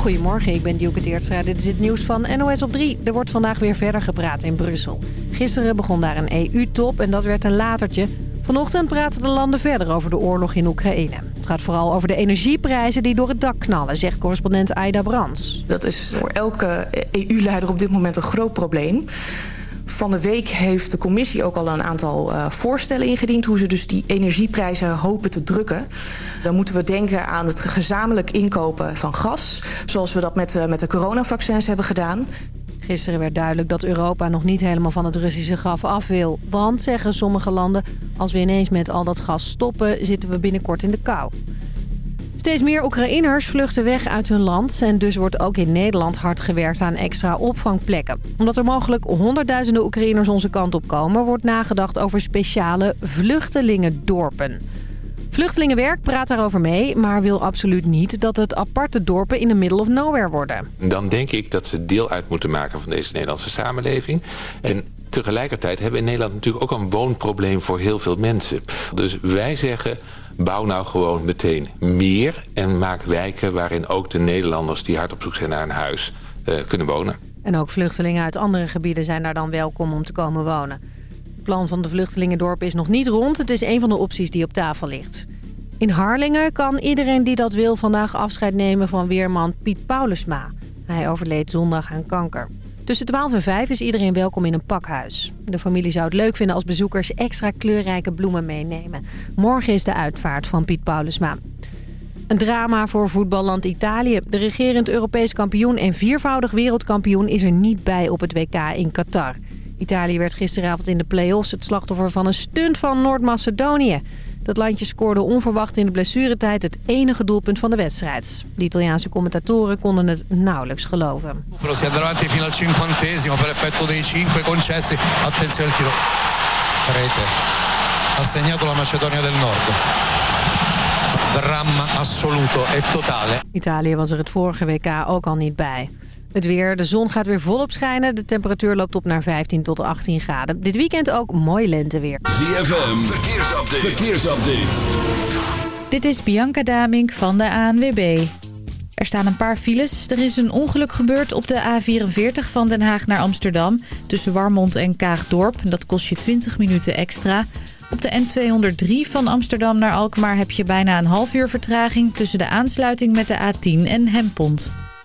Goedemorgen, ik ben Dielke Teertstra. Dit is het nieuws van NOS op 3. Er wordt vandaag weer verder gepraat in Brussel. Gisteren begon daar een EU-top en dat werd een latertje. Vanochtend praten de landen verder over de oorlog in Oekraïne. Het gaat vooral over de energieprijzen die door het dak knallen, zegt correspondent Aida Brands. Dat is voor elke EU-leider op dit moment een groot probleem. Van de week heeft de commissie ook al een aantal uh, voorstellen ingediend... hoe ze dus die energieprijzen hopen te drukken. Dan moeten we denken aan het gezamenlijk inkopen van gas... zoals we dat met, uh, met de coronavaccins hebben gedaan. Gisteren werd duidelijk dat Europa nog niet helemaal van het Russische gas af wil. Want, zeggen sommige landen, als we ineens met al dat gas stoppen... zitten we binnenkort in de kou. Steeds meer Oekraïners vluchten weg uit hun land... en dus wordt ook in Nederland hard gewerkt aan extra opvangplekken. Omdat er mogelijk honderdduizenden Oekraïners onze kant op komen... wordt nagedacht over speciale vluchtelingendorpen. Vluchtelingenwerk praat daarover mee, maar wil absoluut niet... dat het aparte dorpen in de middle of nowhere worden. Dan denk ik dat ze deel uit moeten maken van deze Nederlandse samenleving... En tegelijkertijd hebben we in Nederland natuurlijk ook een woonprobleem voor heel veel mensen. Dus wij zeggen, bouw nou gewoon meteen meer en maak wijken waarin ook de Nederlanders die hard op zoek zijn naar een huis uh, kunnen wonen. En ook vluchtelingen uit andere gebieden zijn daar dan welkom om te komen wonen. Het plan van de vluchtelingendorp is nog niet rond. Het is een van de opties die op tafel ligt. In Harlingen kan iedereen die dat wil vandaag afscheid nemen van weerman Piet Paulusma. Hij overleed zondag aan kanker. Tussen 12 en 5 is iedereen welkom in een pakhuis. De familie zou het leuk vinden als bezoekers extra kleurrijke bloemen meenemen. Morgen is de uitvaart van Piet Paulusma. Een drama voor voetballand Italië. De regerend Europees kampioen en viervoudig wereldkampioen is er niet bij op het WK in Qatar. Italië werd gisteravond in de play-offs het slachtoffer van een stunt van Noord-Macedonië. Dat landje scoorde onverwacht in de blessuretijd het enige doelpunt van de wedstrijd. De Italiaanse commentatoren konden het nauwelijks geloven. Si fino al cinquantesimo per effetto dei cinque concessi. Attenzione al tiro. Rete. Ha segnato la Macedonia del Nord. Dramma assoluto e totale. Italië was er het vorige WK ook al niet bij. Het weer, de zon gaat weer volop schijnen. De temperatuur loopt op naar 15 tot 18 graden. Dit weekend ook mooi lenteweer. ZFM, verkeersupdate. verkeersupdate. Dit is Bianca Damink van de ANWB. Er staan een paar files. Er is een ongeluk gebeurd op de A44 van Den Haag naar Amsterdam... tussen Warmond en Kaagdorp. Dat kost je 20 minuten extra. Op de N203 van Amsterdam naar Alkmaar heb je bijna een half uur vertraging... tussen de aansluiting met de A10 en Hempont.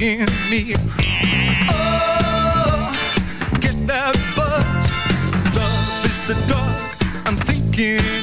in me. Oh, get that buzz. Love is the dark. I'm thinking.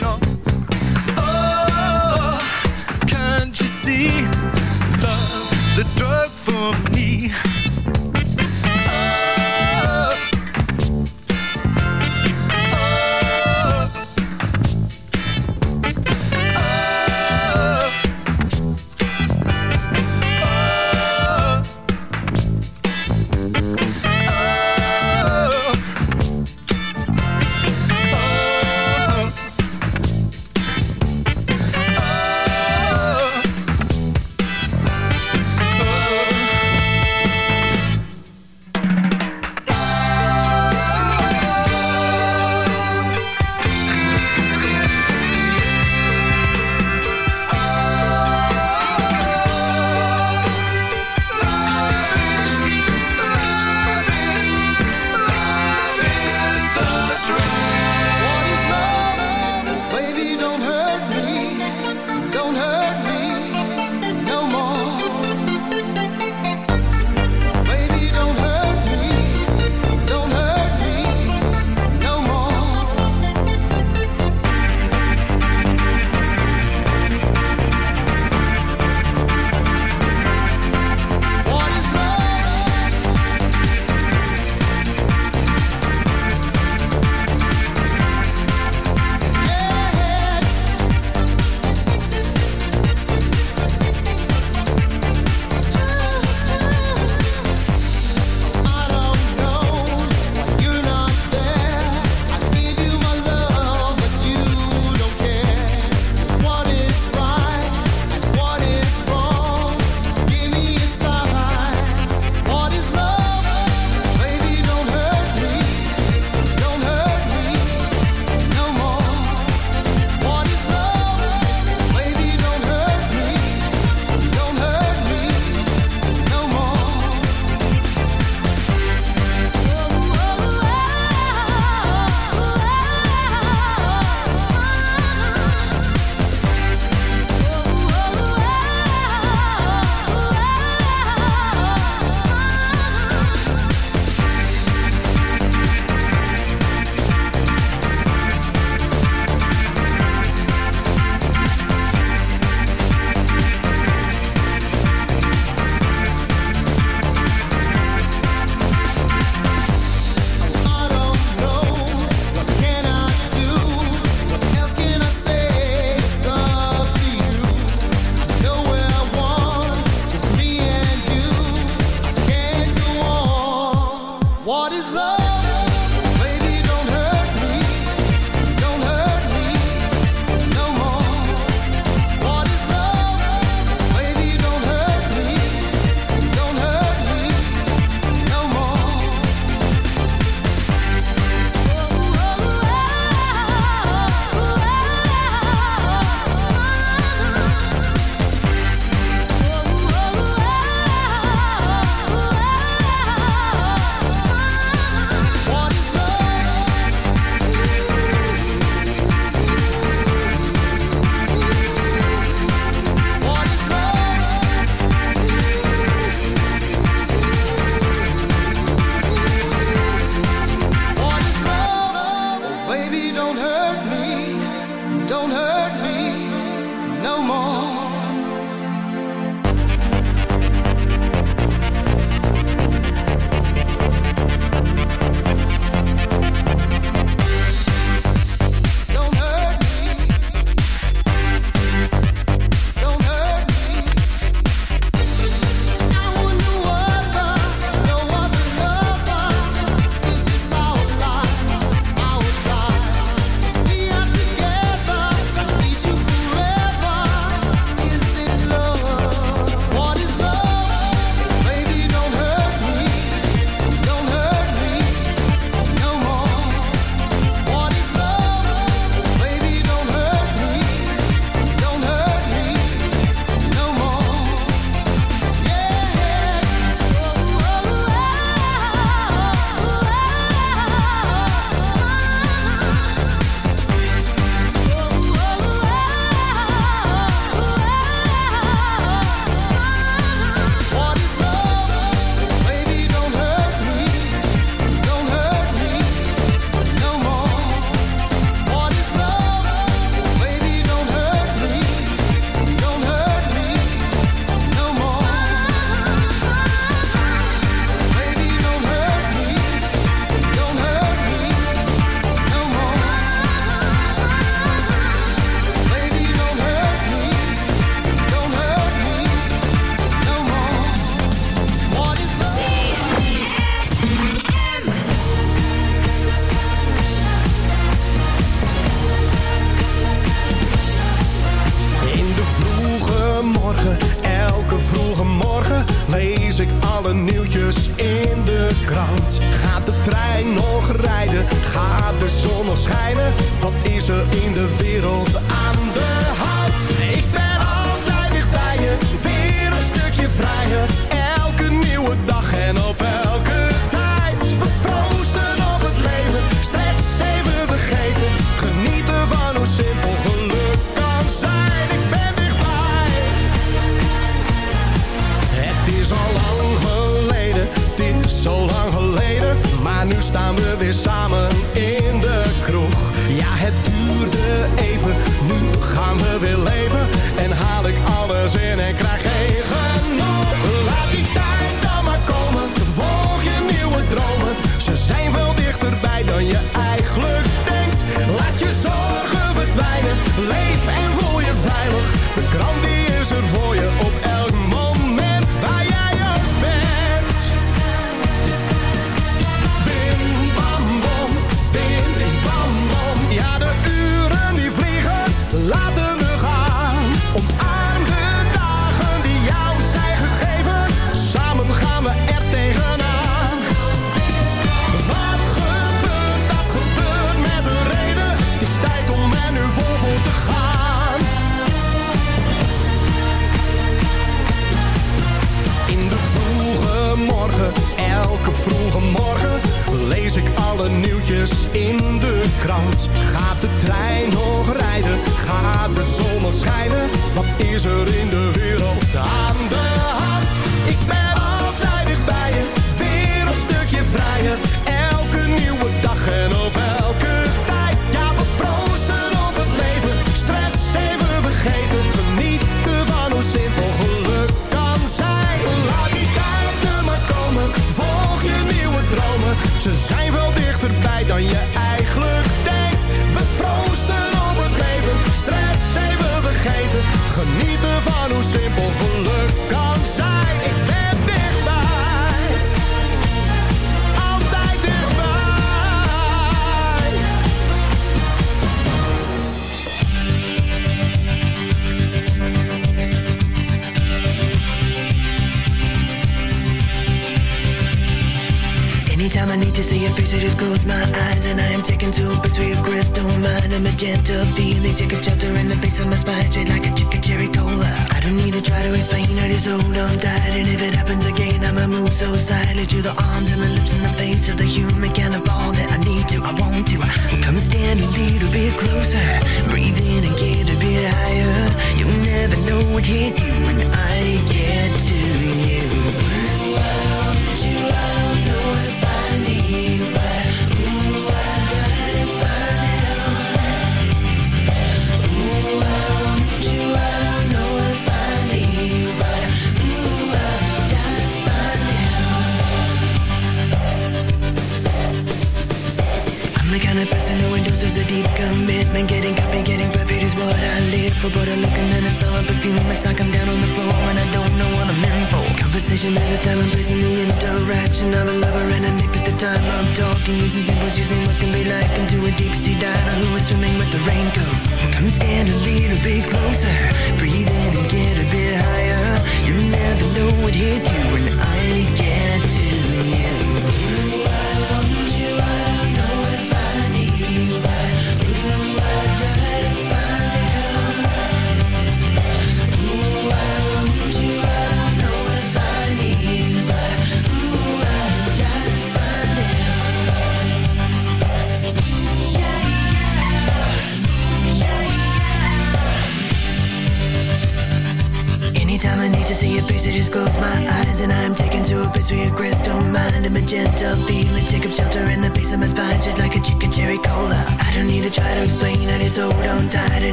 Using symbols using what's gonna be like into a deep sea diver who is swimming with the raincoat. Come stand a little bit closer.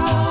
I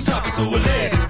Stop it, so let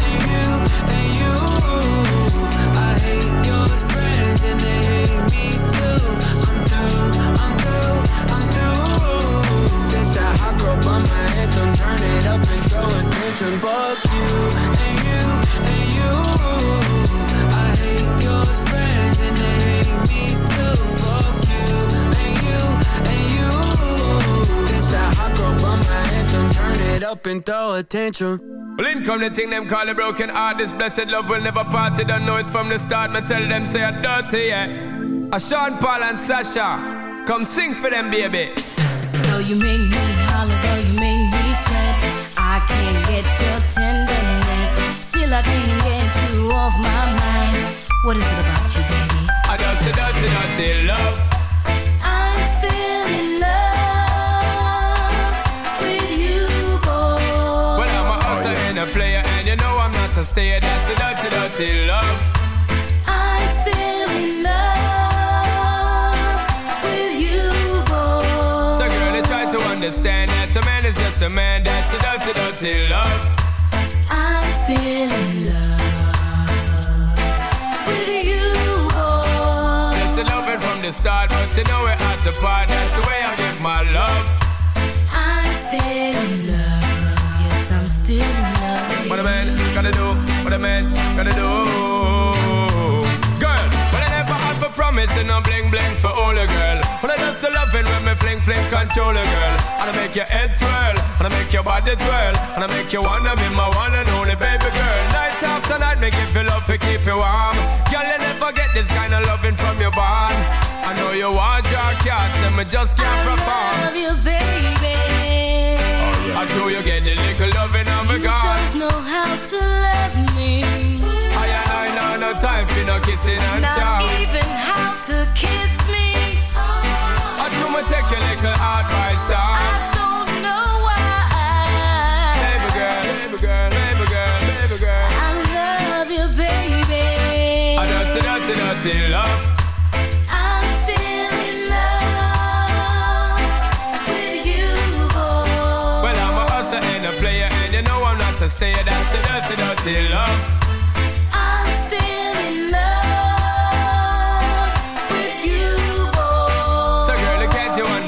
it up and throw attention. tantrum. Fuck you and you and you. I hate your friends and they hate me too. Fuck you and you and you. This that hot girl bummer anthem. Turn it up and throw a tantrum. Well, in come the thing them call a broken heart. This blessed love will never part. You don't know it from the start. Me tell them say I'm dirty, yeah. A Sean Paul and Sasha, come sing for them, baby. Though you make me holler, can't get your tenderness. Still, I can't get you off my mind. What is it about you, baby? I dirty, dirty love. I'm still in love with you, boy. Well, I'm a hustler and a player, and you know I'm not a stayer. That's a dirty, dirty love. I'm still in love with you, boy. So, girl, try to understand man a. That's a dirty, dirty love. I'm still in love with you, boy. Just a loving from the start, but you know we're at the part. That's the way I give my love. I'm still in love. Yes, I'm still in love. What a man gotta do, what a man gotta do. And I'm bling bling for all a girl. But I just love it when me fling fling control a girl. And I make your head swirl, and I make your body twirl, and I make you wanna be my one and only baby girl. Night after night, make you feel love to keep you warm. Girl, you never get this kind of loving from your bond. I know you want your cat, and me just can't perform. I love you, baby. I know you get the little loving of a You God. don't know how to love me. No time for no kissing and Not chow. even how to kiss me. I do me take your little advice down. I don't know why. Baby girl, baby girl, baby girl, baby girl. I love you, baby. I just a dirty, dirty love. I'm still in love with you, boy. But I'm a sucker and a player and you know I'm not to stay. That's the dirty, dirty love.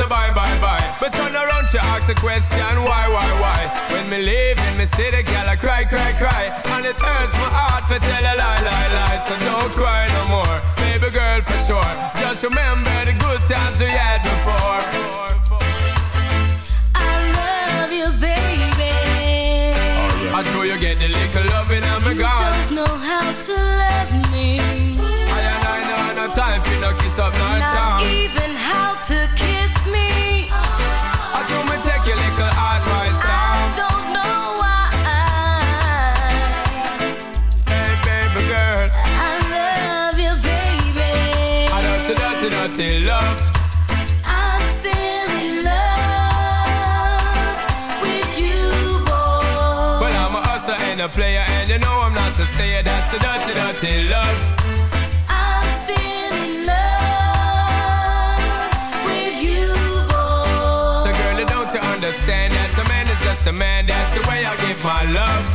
say bye, bye, bye. But turn around, she ask a question, why, why, why? When me leave in me see the girl, I cry, cry, cry. And it hurts my heart to tell a lie, lie, lie. So don't cry no more, baby girl, for sure. Just remember the good times we had before. I love you, baby. Oh, I know you get the little loving and me You don't know how to love me. I and I know no time for no kiss up, no Not charm. even how to kiss me. I take your advice I down. don't know why. Hey, baby girl. I love you, baby. I don't see dirty, dirty love. I'm still in love with you, boy. Well, I'm a hustler and a player, and you know I'm not a stayer. That's the dirty, dirty love. Man a man? That's the way I give my love.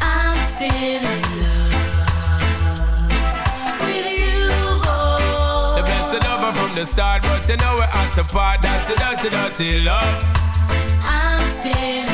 I'm still in love with you, boy. The best of lover from the start, but you know we're at the part. That's the dirty, dirty love. I'm still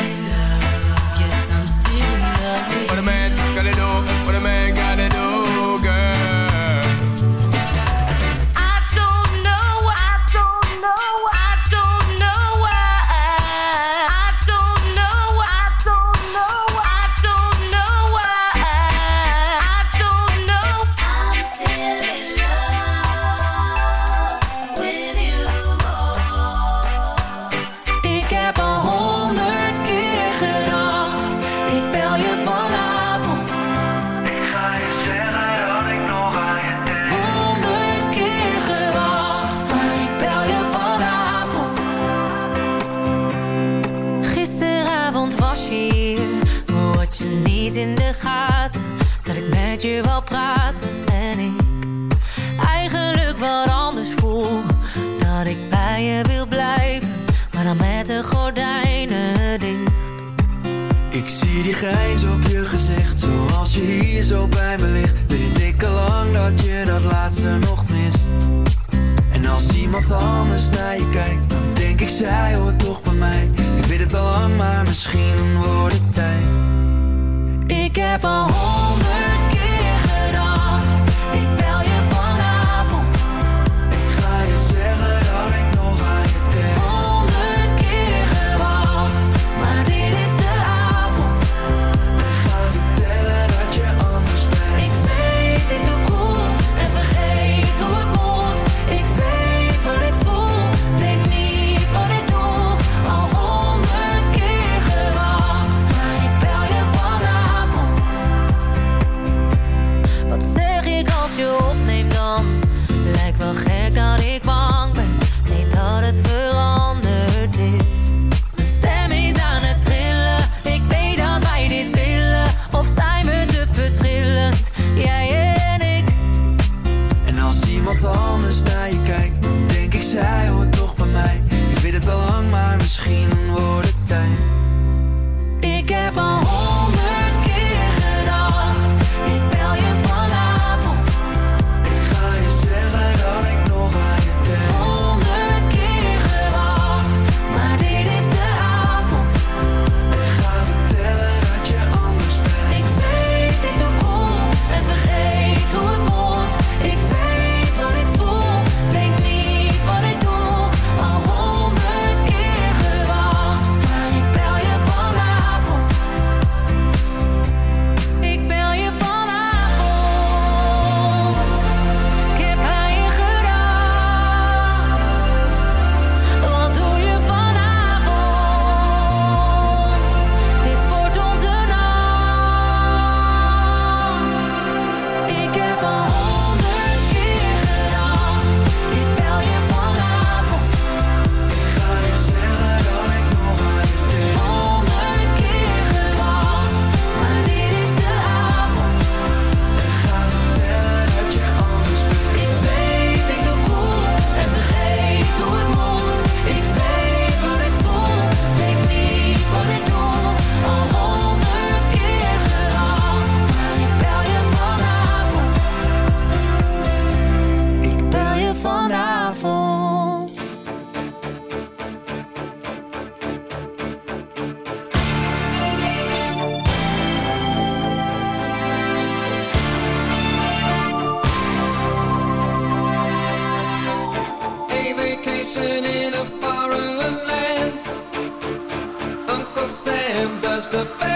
Sam does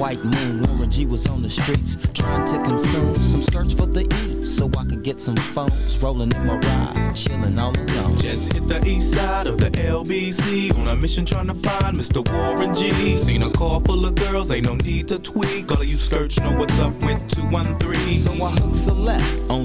White moon. Warren G was on the streets trying to consume some skirts for the E, so I could get some phones. Rolling in my ride, chilling all alone. Just hit the east side of the LBC on a mission trying to find Mr. Warren G. Seen a car full of girls, ain't no need to tweak. All of you skirts know what's up with 213. So I hooked a left on